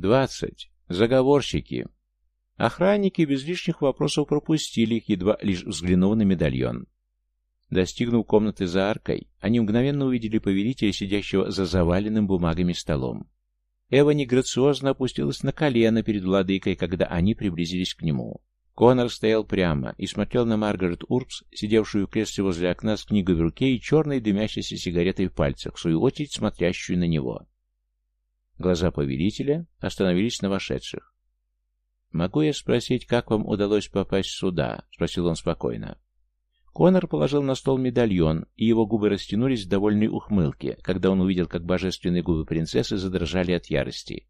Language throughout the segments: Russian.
Двадцать. Заговорщики. Охранники без лишних вопросов пропустили их, едва лишь взглянув на медальон. Достигнув комнаты за аркой, они мгновенно увидели повелителя, сидящего за заваленным бумагами столом. Эвани грациозно опустилась на колено перед владыкой, когда они приблизились к нему. Конор стоял прямо и смотрел на Маргарет Урбс, сидевшую в кресле возле окна с книгой в руке и черной дымящейся сигаретой в пальцах, в свою очередь смотрящую на него. Глаза повелителя остановились на вошедших. «Могу я спросить, как вам удалось попасть сюда?» — спросил он спокойно. Конор положил на стол медальон, и его губы растянулись в довольной ухмылке, когда он увидел, как божественные губы принцессы задрожали от ярости.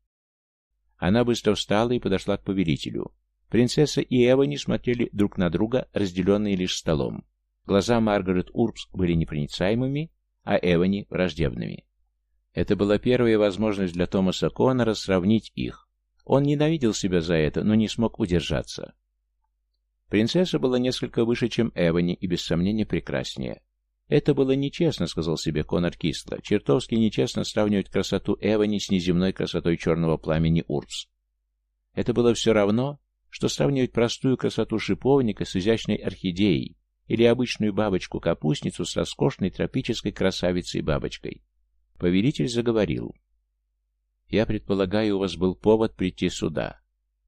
Она быстро встала и подошла к повелителю. Принцесса и Эва не смотрели друг на друга, разделенные лишь столом. Глаза Маргарет Урбс были непроницаемыми, а Эвани — враждебными. Это была первая возможность для Томаса Коннора сравнить их. Он ненавидел себя за это, но не смог удержаться. Принцесса была несколько выше, чем Эвани, и без сомнения прекраснее. «Это было нечестно», — сказал себе Конор кисло. «Чертовски нечестно сравнивать красоту Эвани с неземной красотой черного пламени Урбс. Это было все равно, что сравнивать простую красоту шиповника с изящной орхидеей или обычную бабочку-капустницу с роскошной тропической красавицей-бабочкой. Повелитель заговорил. «Я предполагаю, у вас был повод прийти сюда».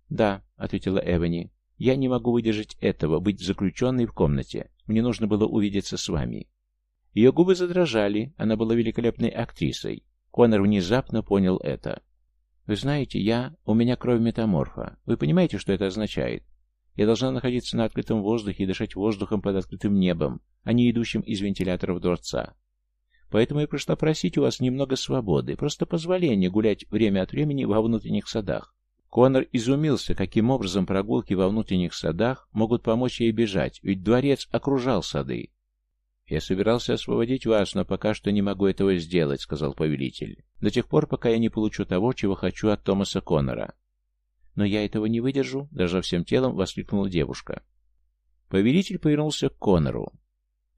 «Да», — ответила Эвани. Я не могу выдержать этого, быть заключенной в комнате. Мне нужно было увидеться с вами. Ее губы задрожали, она была великолепной актрисой. Конор внезапно понял это. «Вы знаете, я... У меня кровь метаморфа. Вы понимаете, что это означает? Я должна находиться на открытом воздухе и дышать воздухом под открытым небом, а не идущим из вентиляторов дворца. Поэтому я пришла просить у вас немного свободы, просто позволения гулять время от времени во внутренних садах. Конор изумился, каким образом прогулки во внутренних садах могут помочь ей бежать, ведь дворец окружал сады. «Я собирался освободить вас, но пока что не могу этого сделать», — сказал повелитель. «До тех пор, пока я не получу того, чего хочу от Томаса Коннора». «Но я этого не выдержу», — даже всем телом воскликнула девушка. Повелитель повернулся к Коннору.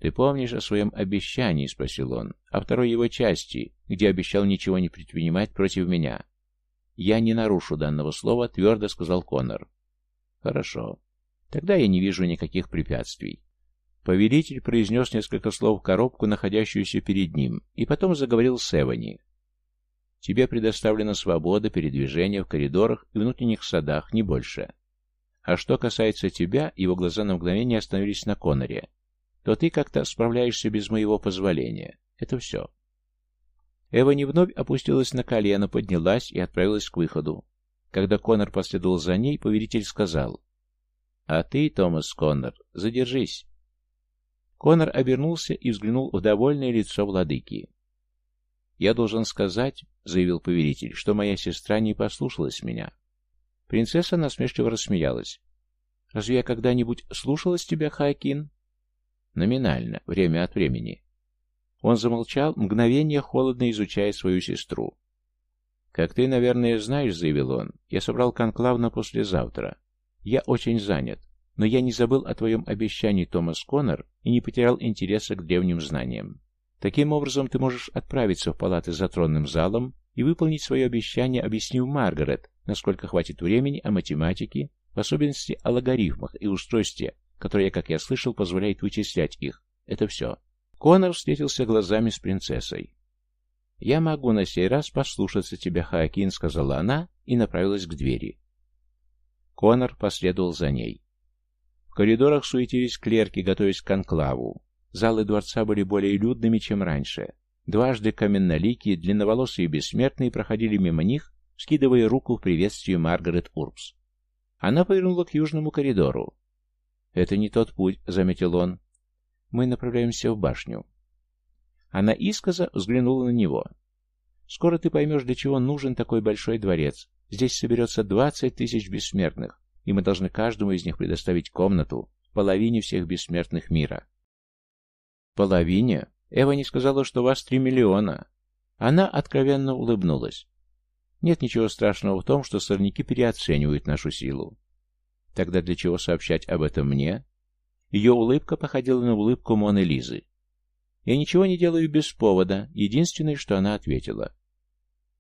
«Ты помнишь о своем обещании?» — спросил он. «О второй его части, где обещал ничего не предпринимать против меня». «Я не нарушу данного слова», — твердо сказал Коннор. «Хорошо. Тогда я не вижу никаких препятствий». Повелитель произнес несколько слов в коробку, находящуюся перед ним, и потом заговорил с Эвани. «Тебе предоставлена свобода передвижения в коридорах и внутренних садах, не больше. А что касается тебя, его глаза на мгновение остановились на Конноре, то ты как-то справляешься без моего позволения. Это все». Эва не вновь опустилась на колено, поднялась и отправилась к выходу. Когда Коннор последовал за ней, повелитель сказал, «А ты, Томас Коннор, задержись». Коннор обернулся и взглянул в довольное лицо владыки. «Я должен сказать, — заявил повелитель, — что моя сестра не послушалась меня». Принцесса насмешливо рассмеялась. «Разве я когда-нибудь слушалась тебя, Хаакин?» «Номинально, время от времени. Он замолчал, мгновение холодно изучая свою сестру. «Как ты, наверное, знаешь, — заявил он, — я собрал конклав на послезавтра. Я очень занят, но я не забыл о твоем обещании, Томас Коннор, и не потерял интереса к древним знаниям. Таким образом, ты можешь отправиться в палаты за тронным залом и выполнить свое обещание, объяснив Маргарет, насколько хватит времени о математике, в особенности о логарифмах и устройстве, которое, как я слышал, позволяет вычислять их. Это все. Конор встретился глазами с принцессой. «Я могу на сей раз послушаться тебя, Хаакин», — сказала она и направилась к двери. Конор последовал за ней. В коридорах суетились клерки, готовясь к конклаву. Залы дворца были более людными, чем раньше. Дважды каменноликие, длинноволосые и бессмертные проходили мимо них, скидывая руку в приветствие Маргарет Урбс. Она повернула к южному коридору. «Это не тот путь», — заметил он. Мы направляемся в башню. Она искоса взглянула на него. Скоро ты поймешь, для чего нужен такой большой дворец. Здесь соберется двадцать тысяч бессмертных, и мы должны каждому из них предоставить комнату, половине всех бессмертных мира. Половине? Эва не сказала, что вас три миллиона. Она откровенно улыбнулась. Нет ничего страшного в том, что сорняки переоценивают нашу силу. Тогда для чего сообщать об этом мне? Ее улыбка походила на улыбку Моны Лизы. «Я ничего не делаю без повода», единственное, что она ответила.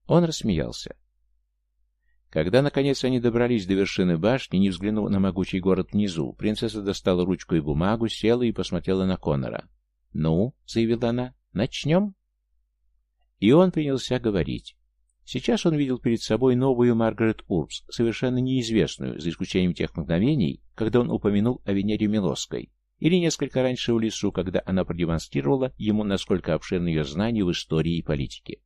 Он рассмеялся. Когда, наконец, они добрались до вершины башни, не взглянув на могучий город внизу, принцесса достала ручку и бумагу, села и посмотрела на Конора. «Ну», — заявила она, — «начнем?» И он принялся говорить. Сейчас он видел перед собой новую Маргарет Урбс, совершенно неизвестную, за исключением тех мгновений, когда он упомянул о Венере Милосской, или несколько раньше в лесу, когда она продемонстрировала ему, насколько обширны ее знания в истории и политике.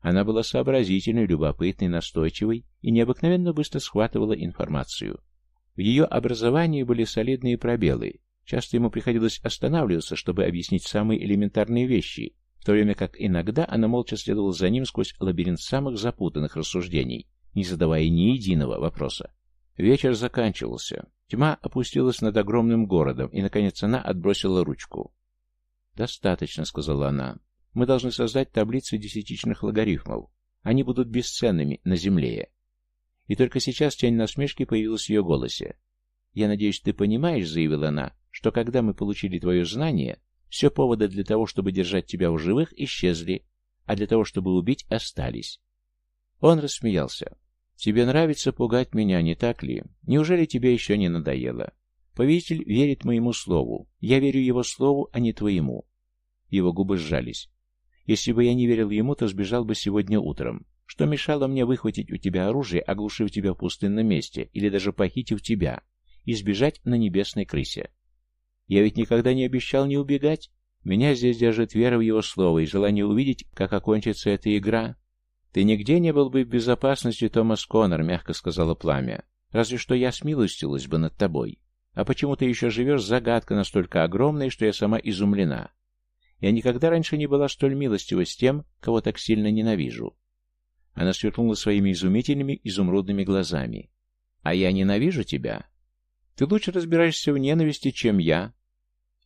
Она была сообразительной, любопытной, настойчивой и необыкновенно быстро схватывала информацию. В ее образовании были солидные пробелы, часто ему приходилось останавливаться, чтобы объяснить самые элементарные вещи, то время как иногда она молча следовала за ним сквозь лабиринт самых запутанных рассуждений, не задавая ни единого вопроса. Вечер заканчивался. Тьма опустилась над огромным городом, и, наконец, она отбросила ручку. «Достаточно», — сказала она. «Мы должны создать таблицы десятичных логарифмов. Они будут бесценными на Земле». И только сейчас тень насмешки появилась в ее голосе. «Я надеюсь, ты понимаешь», — заявила она, — «что когда мы получили твое знание, все поводы для того, чтобы держать тебя в живых, исчезли, а для того, чтобы убить, остались. Он рассмеялся. «Тебе нравится пугать меня, не так ли? Неужели тебе еще не надоело? Повелитель верит моему слову. Я верю его слову, а не твоему». Его губы сжались. «Если бы я не верил ему, то сбежал бы сегодня утром. Что мешало мне выхватить у тебя оружие, оглушив тебя в пустынном месте, или даже похитив тебя, и сбежать на небесной крысе? Я ведь никогда не обещал не убегать. Меня здесь держит вера в его слово и желание увидеть, как окончится эта игра. Ты нигде не был бы в безопасности, Томас Коннор, мягко сказала пламя. Разве что я смилостилась бы над тобой. А почему ты еще живешь, загадка настолько огромная, что я сама изумлена. Я никогда раньше не была столь милостива с тем, кого так сильно ненавижу. Она сверкнула своими изумительными изумрудными глазами. «А я ненавижу тебя. Ты лучше разбираешься в ненависти, чем я.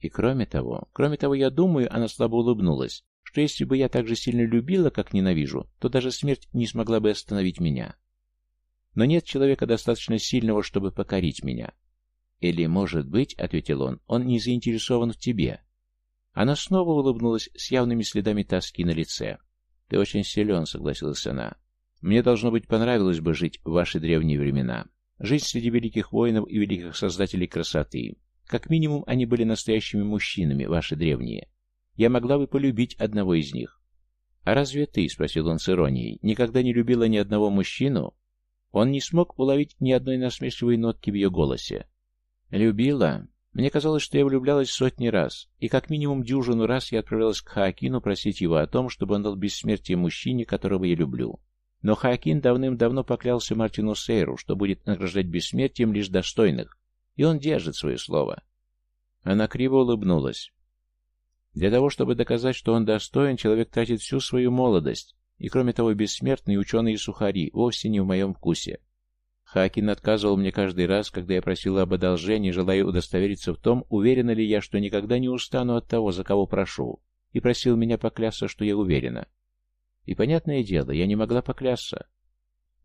И кроме того, кроме того, я думаю, она слабо улыбнулась, что если бы я так же сильно любила, как ненавижу, то даже смерть не смогла бы остановить меня. Но нет человека достаточно сильного, чтобы покорить меня. Или, может быть, — ответил он, — он не заинтересован в тебе. Она снова улыбнулась с явными следами тоски на лице. «Ты очень силен», — согласилась она. «Мне, должно быть, понравилось бы жить в ваши древние времена. Жить среди великих воинов и великих создателей красоты. Как минимум, они были настоящими мужчинами, ваши древние. Я могла бы полюбить одного из них. «А разве ты, — спросил он с иронией, — никогда не любила ни одного мужчину?» Он не смог уловить ни одной насмешливой нотки в ее голосе. «Любила. Мне казалось, что я влюблялась сотни раз, и как минимум дюжину раз я отправлялась к Хаакину просить его о том, чтобы он дал бессмертие мужчине, которого я люблю. Но Хаакин давным-давно поклялся Мартину Сейру, что будет награждать бессмертием лишь достойных, и он держит свое слово. Она криво улыбнулась. Для того, чтобы доказать, что он достоин, человек тратит всю свою молодость, и кроме того, бессмертные ученые сухари вовсе не в моем вкусе. Хакин отказывал мне каждый раз, когда я просила об одолжении, желая удостовериться в том, уверена ли я, что никогда не устану от того, за кого прошу, и просил меня поклясться, что я уверена. И, понятное дело, я не могла поклясться.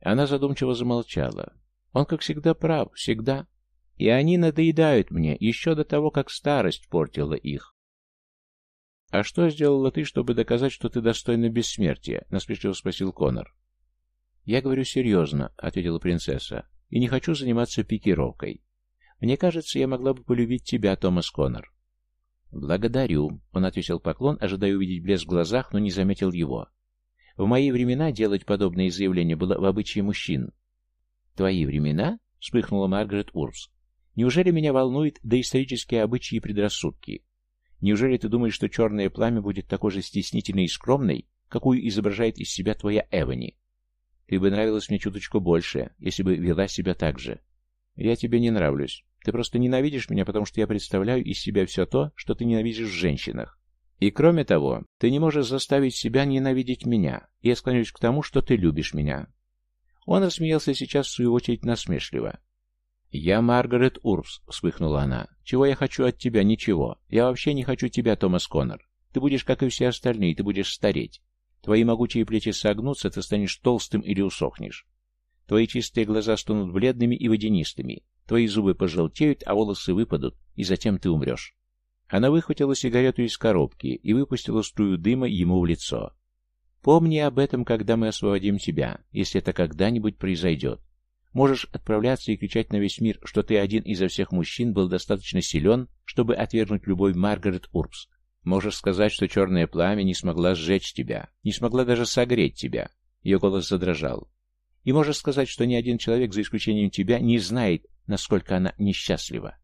Она задумчиво замолчала. Он, как всегда, прав, всегда. И они надоедают мне, еще до того, как старость портила их. «А что сделала ты, чтобы доказать, что ты достойна бессмертия?» — насмешливо спросил Конор. «Я говорю серьезно», — ответила принцесса, — «и не хочу заниматься пикировкой. Мне кажется, я могла бы полюбить тебя, Томас Конор». «Благодарю», — он ответил поклон, ожидая увидеть блеск в глазах, но не заметил его. В мои времена делать подобные заявления было в обычае мужчин. «Твои времена?» — вспыхнула Маргарет Урбс. «Неужели меня волнуют доисторические обычаи и предрассудки? Неужели ты думаешь, что черное пламя будет такой же стеснительной и скромной, какую изображает из себя твоя Эвани? Ты бы нравилась мне чуточку больше, если бы вела себя так же. Я тебе не нравлюсь. Ты просто ненавидишь меня, потому что я представляю из себя все то, что ты ненавидишь в женщинах. И кроме того, ты не можешь заставить себя ненавидеть меня, я склоняюсь к тому, что ты любишь меня. Он рассмеялся сейчас в свою очередь насмешливо. «Я Маргарет Урбс», — вспыхнула она. «Чего я хочу от тебя? Ничего. Я вообще не хочу тебя, Томас Коннор. Ты будешь, как и все остальные, ты будешь стареть. Твои могучие плечи согнутся, ты станешь толстым или усохнешь. Твои чистые глаза станут бледными и водянистыми. Твои зубы пожелтеют, а волосы выпадут, и затем ты умрешь. Она выхватила сигарету из коробки и выпустила струю дыма ему в лицо. Помни об этом, когда мы освободим тебя, если это когда-нибудь произойдет. Можешь отправляться и кричать на весь мир, что ты один изо всех мужчин был достаточно силен, чтобы отвергнуть любой Маргарет Урбс. Можешь сказать, что черное пламя не смогла сжечь тебя, не смогла даже согреть тебя. Ее голос задрожал. И можешь сказать, что ни один человек, за исключением тебя, не знает, насколько она несчастлива.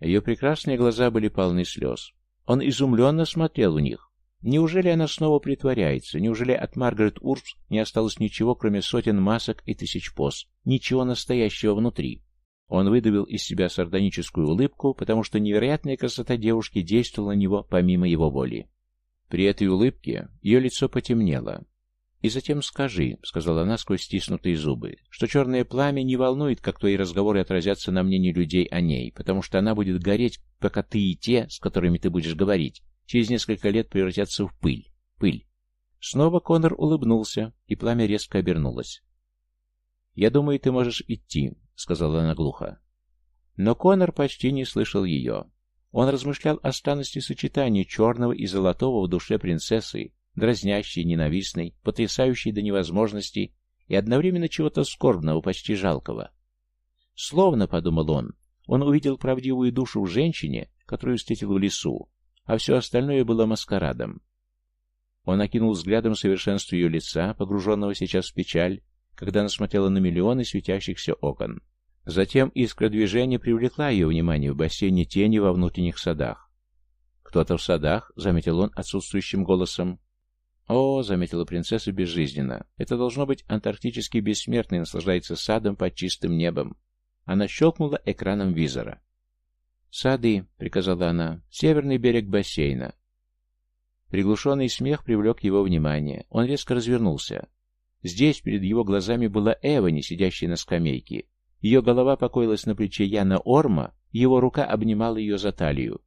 Ее прекрасные глаза были полны слез. Он изумленно смотрел в них. Неужели она снова притворяется? Неужели от Маргарет Урбс не осталось ничего, кроме сотен масок и тысяч поз? Ничего настоящего внутри? Он выдавил из себя сардоническую улыбку, потому что невероятная красота девушки действовала на него помимо его воли. При этой улыбке ее лицо потемнело. «И затем скажи», — сказала она сквозь стиснутые зубы, «что черное пламя не волнует, как твои разговоры отразятся на мнении людей о ней, потому что она будет гореть, пока ты и те, с которыми ты будешь говорить, через несколько лет превратятся в пыль. Пыль. Снова Конор улыбнулся, и пламя резко обернулось. «Я думаю, ты можешь идти», — сказала она глухо. Но Конор почти не слышал ее. Он размышлял о странности сочетания черного и золотого в душе принцессы, дразнящей, ненавистной, потрясающей до невозможности и одновременно чего-то скорбного, почти жалкого. Словно, — подумал он, — он увидел правдивую душу в женщине, которую встретил в лесу, а все остальное было маскарадом. Он окинул взглядом совершенство ее лица, погруженного сейчас в печаль, когда она смотрела на миллионы светящихся окон. Затем искра движения привлекла ее внимание в бассейне тени во внутренних садах. «Кто-то в садах?» — заметил он отсутствующим голосом. «О», — заметила принцесса безжизненно, — «это должно быть антарктический бессмертный наслаждается садом под чистым небом». Она щелкнула экраном визора. «Сады», — приказала она, — «северный берег бассейна». Приглушенный смех привлек его внимание. Он резко развернулся. Здесь перед его глазами была Эвани, сидящая на скамейке. Ее голова покоилась на плече Яна Орма, его рука обнимала ее за талию.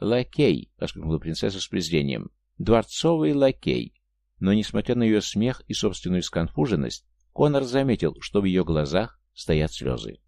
«Лакей!» — воскликнула принцесса с презрением. «Дворцовый лакей!» Но, несмотря на ее смех и собственную сконфуженность, Конор заметил, что в ее глазах стоят слезы.